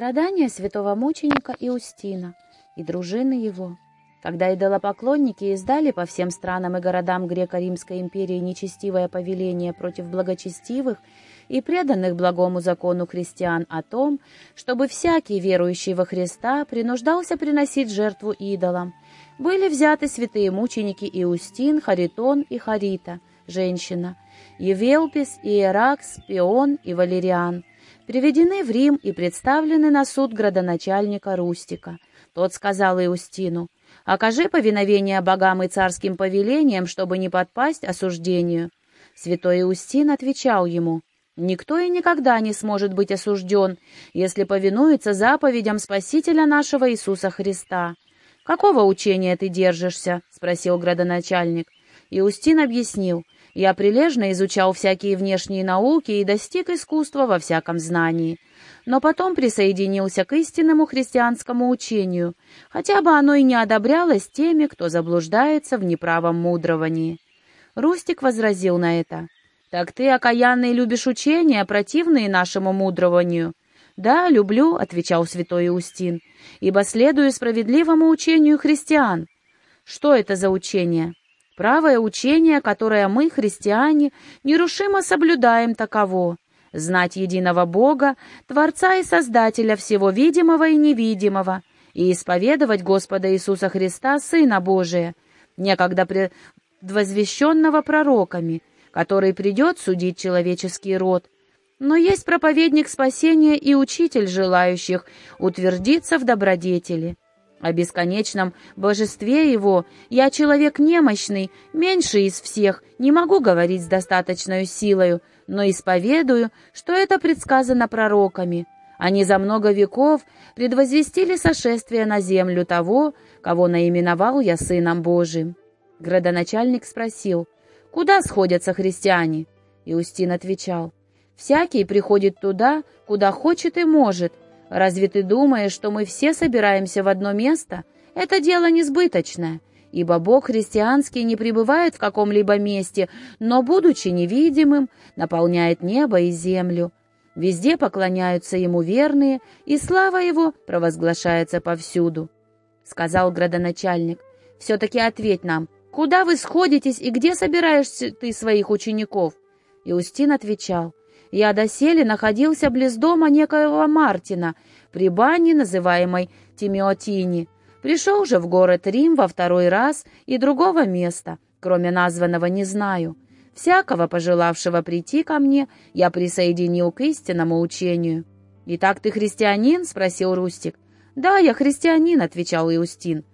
Страдания святого мученика Иустина и дружины его. Когда идолопоклонники издали по всем странам и городам Греко-Римской империи нечестивое повеление против благочестивых и преданных благому закону христиан о том, чтобы всякий верующий во Христа принуждался приносить жертву идолам, были взяты святые мученики Иустин, Харитон и Харита, женщина, Евелпис, Иеракс, Пион и Валериан, приведены в Рим и представлены на суд градоначальника Рустика. Тот сказал Иустину, «Окажи повиновение богам и царским повелениям, чтобы не подпасть осуждению». Святой Иустин отвечал ему, «Никто и никогда не сможет быть осужден, если повинуется заповедям Спасителя нашего Иисуса Христа». «Какого учения ты держишься?» — спросил градоначальник. Иустин объяснил, «Я прилежно изучал всякие внешние науки и достиг искусства во всяком знании, но потом присоединился к истинному христианскому учению, хотя бы оно и не одобрялось теми, кто заблуждается в неправом мудровании». Рустик возразил на это. «Так ты, окаянный, любишь учения, противные нашему мудрованию?» «Да, люблю», — отвечал святой Иустин, «ибо следую справедливому учению христиан». «Что это за учение?» «Правое учение, которое мы, христиане, нерушимо соблюдаем таково. Знать единого Бога, Творца и Создателя всего видимого и невидимого, и исповедовать Господа Иисуса Христа, Сына Божия, некогда предвозвещенного пророками, который придет судить человеческий род, но есть проповедник спасения и учитель желающих утвердиться в добродетели. О бесконечном божестве его я человек немощный, меньший из всех, не могу говорить с достаточной силою, но исповедую, что это предсказано пророками. Они за много веков предвозвестили сошествие на землю того, кого наименовал я Сыном Божиим. Градоначальник спросил, куда сходятся христиане? Иустин отвечал, Всякий приходит туда, куда хочет и может. Разве ты думаешь, что мы все собираемся в одно место? Это дело несбыточное, ибо Бог христианский не пребывает в каком-либо месте, но, будучи невидимым, наполняет небо и землю. Везде поклоняются Ему верные, и слава Его провозглашается повсюду. Сказал градоначальник, все-таки ответь нам, куда вы сходитесь и где собираешься ты своих учеников? Иустин отвечал, я доселе находился близ дома некоего Мартина, при бане, называемой Тимеотини. Пришел же в город Рим во второй раз и другого места, кроме названного, не знаю. Всякого, пожелавшего прийти ко мне, я присоединил к истинному учению. «Итак, ты христианин?» — спросил Рустик. «Да, я христианин», — отвечал Иустин.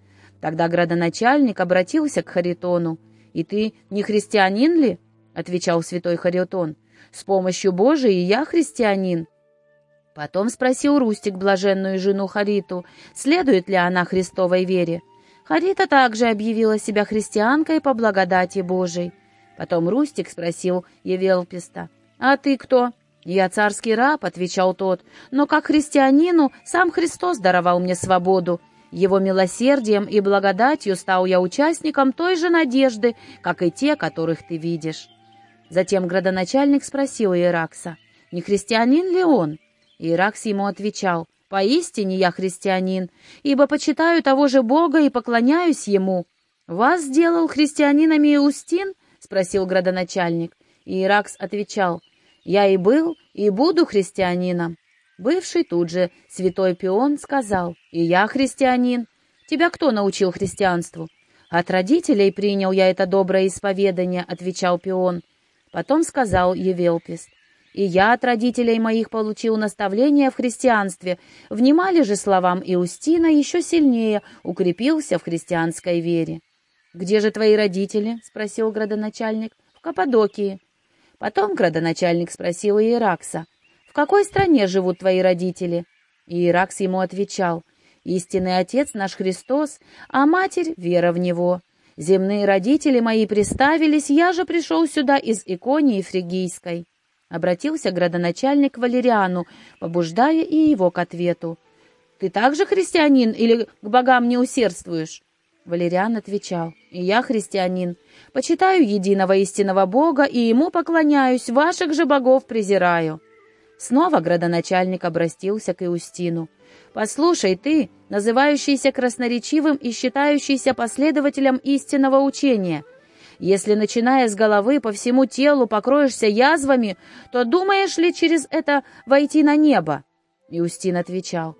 Тогда градоначальник обратился к Харитону. «И ты не христианин ли?» — отвечал святой Харитон. С помощью Божией я христианин». Потом спросил Рустик блаженную жену Хариту, следует ли она Христовой вере. Харита также объявила себя христианкой по благодати Божией. Потом Рустик спросил Евелписта, «А ты кто?» «Я царский раб», — отвечал тот, «но как христианину сам Христос даровал мне свободу. Его милосердием и благодатью стал я участником той же надежды, как и те, которых ты видишь». Затем градоначальник спросил Иеракса, не христианин ли он? Иеракс ему отвечал, «Поистине я христианин, ибо почитаю того же Бога и поклоняюсь Ему». «Вас сделал христианином Иустин?» — спросил градоначальник. Иеракс отвечал, «Я и был, и буду христианином». Бывший тут же святой Пион сказал, «И я христианин». «Тебя кто научил христианству?» «От родителей принял я это доброе исповедание», — отвечал Пион. Потом сказал Евелпис, «И я от родителей моих получил наставление в христианстве, внимали же словам Иустина еще сильнее, укрепился в христианской вере». «Где же твои родители?» — спросил градоначальник. «В Каппадокии». Потом градоначальник спросил Иеракса, «В какой стране живут твои родители?» Иеракс ему отвечал, «Истинный Отец наш Христос, а Матерь — вера в Него». Земные родители мои приставились, я же пришел сюда из Иконии Фригийской». Обратился градоначальник к Валериану, побуждая и его к ответу. «Ты также христианин или к богам не усердствуешь?» Валериан отвечал, «И я христианин. Почитаю единого истинного Бога и ему поклоняюсь, ваших же богов презираю». Снова градоначальник обратился к Иустину. «Послушай ты, называющийся красноречивым и считающийся последователем истинного учения, если, начиная с головы, по всему телу покроешься язвами, то думаешь ли через это войти на небо?» Иустин отвечал.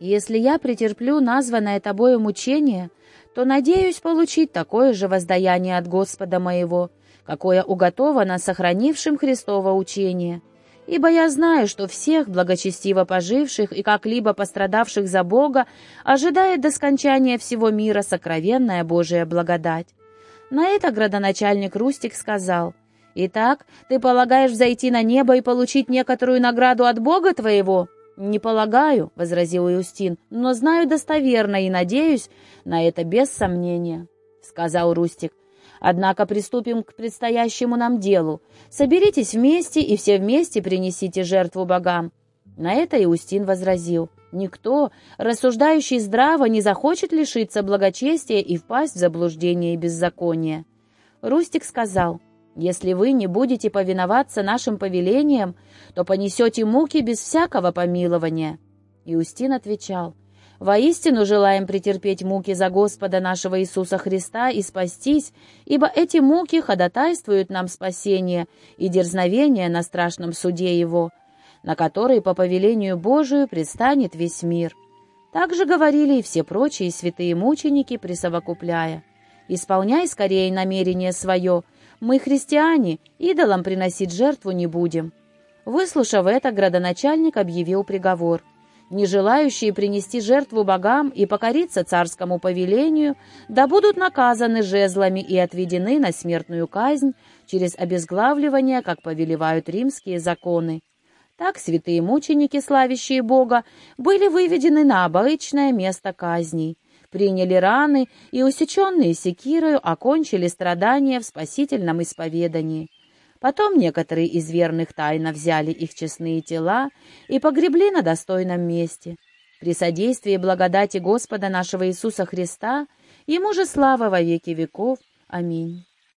«Если я претерплю названное тобою мучение, то надеюсь получить такое же воздаяние от Господа моего, какое уготовано сохранившим Христово учение» ибо я знаю, что всех благочестиво поживших и как-либо пострадавших за Бога ожидает до скончания всего мира сокровенная Божия благодать. На это градоначальник Рустик сказал, «Итак, ты полагаешь взойти на небо и получить некоторую награду от Бога твоего?» «Не полагаю», — возразил Иустин, «но знаю достоверно и надеюсь на это без сомнения», — сказал Рустик. Однако приступим к предстоящему нам делу. Соберитесь вместе и все вместе принесите жертву богам». На это Иустин возразил. «Никто, рассуждающий здраво, не захочет лишиться благочестия и впасть в заблуждение и беззаконие». Рустик сказал, «Если вы не будете повиноваться нашим повелениям, то понесете муки без всякого помилования». Иустин отвечал, Воистину желаем претерпеть муки за Господа нашего Иисуса Христа и спастись, ибо эти муки ходатайствуют нам спасение и дерзновение на страшном суде Его, на который по повелению Божию предстанет весь мир. Так же говорили и все прочие святые мученики, присовокупляя. «Исполняй скорее намерение свое, мы, христиане, идолам приносить жертву не будем». Выслушав это, градоначальник объявил приговор – не желающие принести жертву богам и покориться царскому повелению, да будут наказаны жезлами и отведены на смертную казнь через обезглавливание, как повелевают римские законы. Так святые мученики, славящие Бога, были выведены на обычное место казней, приняли раны и, усеченные секирою, окончили страдания в спасительном исповедании. Потом некоторые из верных тайно взяли их честные тела и погребли на достойном месте. При содействии благодати Господа нашего Иисуса Христа Ему же слава во веки веков. Аминь.